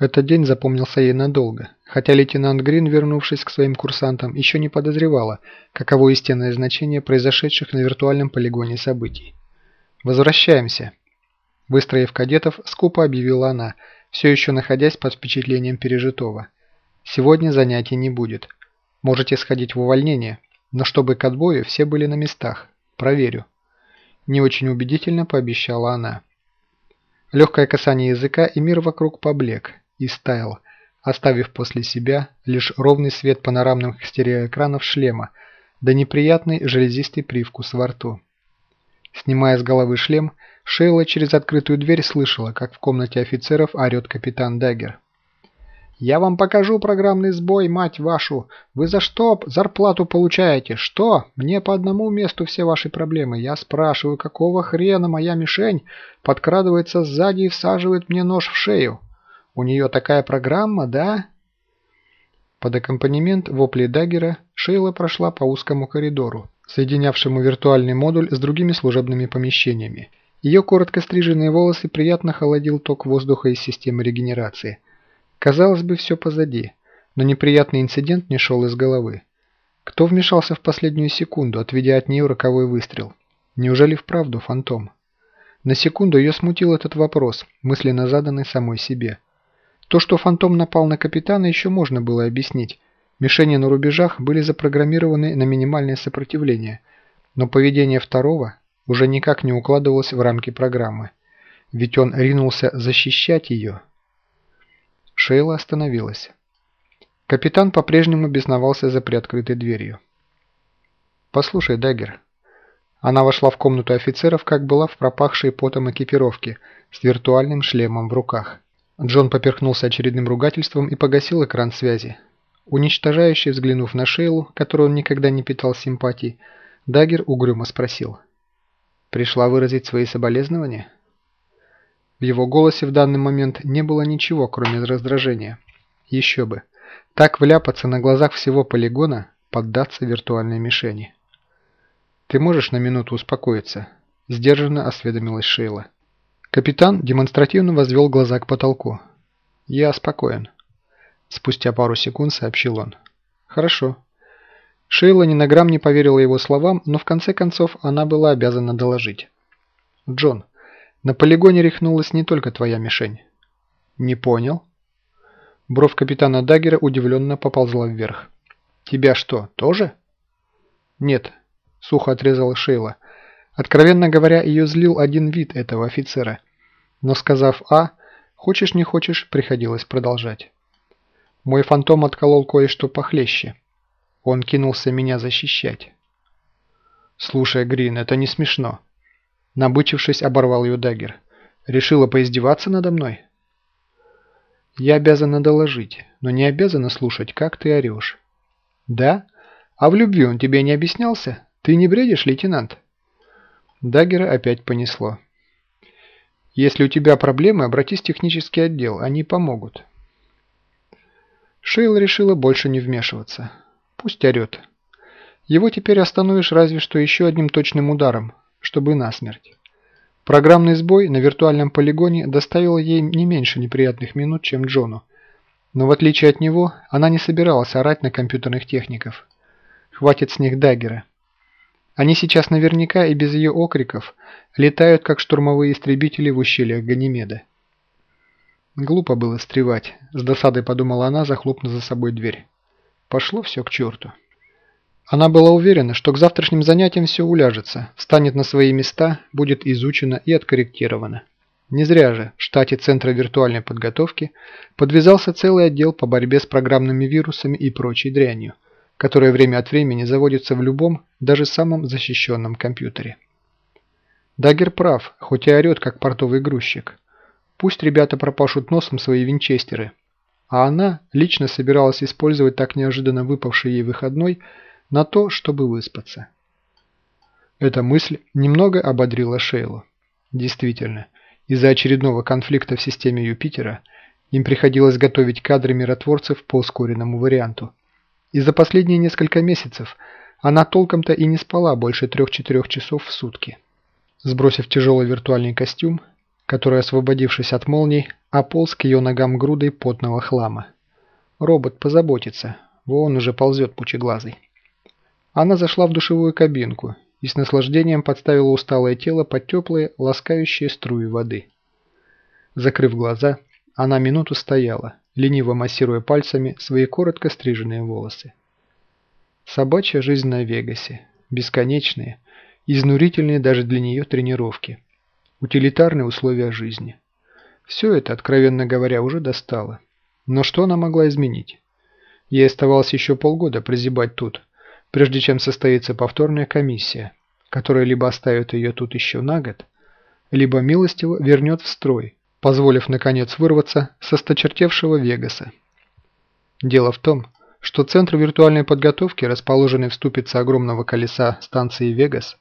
Этот день запомнился ей надолго, хотя лейтенант Грин, вернувшись к своим курсантам, еще не подозревала, каково истинное значение произошедших на виртуальном полигоне событий. «Возвращаемся!» Выстроив кадетов, скупо объявила она, все еще находясь под впечатлением пережитого. «Сегодня занятий не будет. Можете сходить в увольнение, но чтобы к отбою все были на местах. Проверю». Не очень убедительно пообещала она. Легкое касание языка, и мир вокруг поблек, и стаял, оставив после себя лишь ровный свет панорамных стереоэкранов шлема, да неприятный железистый привкус во рту. Снимая с головы шлем, Шейла через открытую дверь слышала, как в комнате офицеров орет капитан Даггер. «Я вам покажу программный сбой, мать вашу! Вы за что зарплату получаете? Что? Мне по одному месту все ваши проблемы. Я спрашиваю, какого хрена моя мишень подкрадывается сзади и всаживает мне нож в шею? У нее такая программа, да?» Под аккомпанемент вопли Даггера Шейла прошла по узкому коридору, соединявшему виртуальный модуль с другими служебными помещениями. Ее коротко стриженные волосы приятно холодил ток воздуха из системы регенерации – Казалось бы, все позади, но неприятный инцидент не шел из головы. Кто вмешался в последнюю секунду, отведя от нее роковой выстрел? Неужели вправду фантом? На секунду ее смутил этот вопрос, мысленно заданный самой себе. То, что фантом напал на капитана, еще можно было объяснить. Мишени на рубежах были запрограммированы на минимальное сопротивление, но поведение второго уже никак не укладывалось в рамки программы. Ведь он ринулся защищать ее. Шейла остановилась. Капитан по-прежнему бесновался за приоткрытой дверью. «Послушай, Даггер». Она вошла в комнату офицеров, как была в пропахшей потом экипировке, с виртуальным шлемом в руках. Джон поперхнулся очередным ругательством и погасил экран связи. Уничтожающий, взглянув на Шейлу, которую он никогда не питал симпатий, Даггер угрюмо спросил. «Пришла выразить свои соболезнования?» В его голосе в данный момент не было ничего, кроме раздражения. Еще бы. Так вляпаться на глазах всего полигона, поддаться виртуальной мишени. «Ты можешь на минуту успокоиться?» – сдержанно осведомилась Шейла. Капитан демонстративно возвел глаза к потолку. «Я спокоен», – спустя пару секунд сообщил он. «Хорошо». Шейла ни на грамм не поверила его словам, но в конце концов она была обязана доложить. «Джон, на полигоне рехнулась не только твоя мишень. Не понял? Бровь капитана Даггера удивленно поползла вверх. Тебя что, тоже? Нет, сухо отрезала Шейла. Откровенно говоря, ее злил один вид этого офицера. Но сказав «А», хочешь не хочешь, приходилось продолжать. Мой фантом отколол кое-что похлеще. Он кинулся меня защищать. «Слушай, Грин, это не смешно. Набычившись, оборвал ее Даггер. «Решила поиздеваться надо мной?» «Я обязана доложить, но не обязана слушать, как ты орешь». «Да? А в любви он тебе не объяснялся? Ты не бредишь, лейтенант?» Даггера опять понесло. «Если у тебя проблемы, обратись в технический отдел, они помогут». Шейл решила больше не вмешиваться. Пусть орет. Его теперь остановишь разве что еще одним точным ударом, чтобы насмерть. Программный сбой на виртуальном полигоне доставил ей не меньше неприятных минут, чем Джону. Но в отличие от него, она не собиралась орать на компьютерных техников. Хватит с них даггера. Они сейчас наверняка и без ее окриков летают, как штурмовые истребители в ущельях Ганимеда. Глупо было стревать, с досадой подумала она, захлопнув за собой дверь. Пошло все к черту. Она была уверена, что к завтрашним занятиям все уляжется, встанет на свои места, будет изучено и откорректировано. Не зря же в штате Центра виртуальной подготовки подвязался целый отдел по борьбе с программными вирусами и прочей дрянью, которая время от времени заводится в любом, даже самом защищенном компьютере. Дагер прав, хоть и орет, как портовый грузчик. Пусть ребята пропашут носом свои винчестеры, а она лично собиралась использовать так неожиданно выпавший ей выходной – на то, чтобы выспаться. Эта мысль немного ободрила Шейлу. Действительно, из-за очередного конфликта в системе Юпитера им приходилось готовить кадры миротворцев по ускоренному варианту. И за последние несколько месяцев она толком-то и не спала больше трех-четырех часов в сутки. Сбросив тяжелый виртуальный костюм, который, освободившись от молний, ополз к ее ногам грудой потного хлама. Робот позаботится, вон уже ползет пучеглазый. Она зашла в душевую кабинку и с наслаждением подставила усталое тело под теплые, ласкающие струи воды. Закрыв глаза, она минуту стояла, лениво массируя пальцами свои коротко стриженные волосы. Собачья жизнь на Вегасе. Бесконечные, изнурительные даже для нее тренировки. Утилитарные условия жизни. Все это, откровенно говоря, уже достало. Но что она могла изменить? Ей оставалось еще полгода прозябать тут, прежде чем состоится повторная комиссия, которая либо оставит ее тут еще на год, либо милостиво вернет в строй, позволив наконец вырваться со сточертевшего Вегаса. Дело в том, что центр виртуальной подготовки, расположенный в ступице огромного колеса станции Вегас,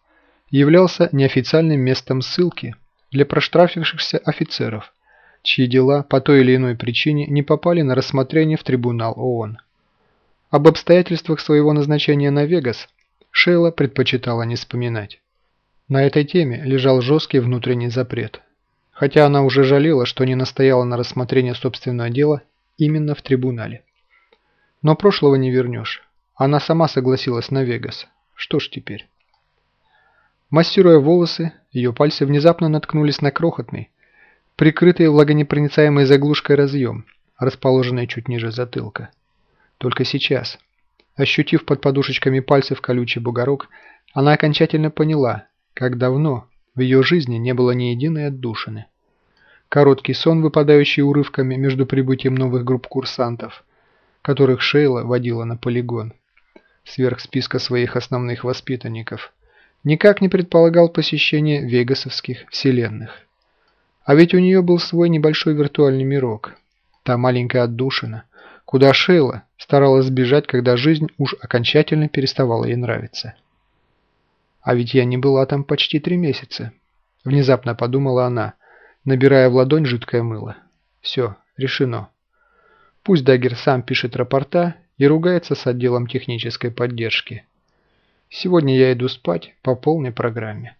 являлся неофициальным местом ссылки для проштрафившихся офицеров, чьи дела по той или иной причине не попали на рассмотрение в трибунал ООН. Об обстоятельствах своего назначения на Вегас Шейла предпочитала не вспоминать. На этой теме лежал жесткий внутренний запрет, хотя она уже жалела, что не настояла на рассмотрении собственного дела именно в трибунале. Но прошлого не вернешь. Она сама согласилась на Вегас. Что ж теперь? Массируя волосы, ее пальцы внезапно наткнулись на крохотный, прикрытый влагонепроницаемой заглушкой разъем, расположенный чуть ниже затылка. Только сейчас, ощутив под подушечками пальцев колючий бугорок, она окончательно поняла, как давно в ее жизни не было ни единой отдушины. Короткий сон, выпадающий урывками между прибытием новых групп курсантов – которых Шейла водила на полигон, сверх списка своих основных воспитанников, никак не предполагал посещение вегасовских вселенных. А ведь у нее был свой небольшой виртуальный мирок, та маленькая отдушина, куда Шейла старалась сбежать, когда жизнь уж окончательно переставала ей нравиться. А ведь я не была там почти три месяца. Внезапно подумала она, набирая в ладонь жидкое мыло. Все, решено. Пусть Дагер сам пишет рапорта и ругается с отделом технической поддержки. Сегодня я иду спать по полной программе.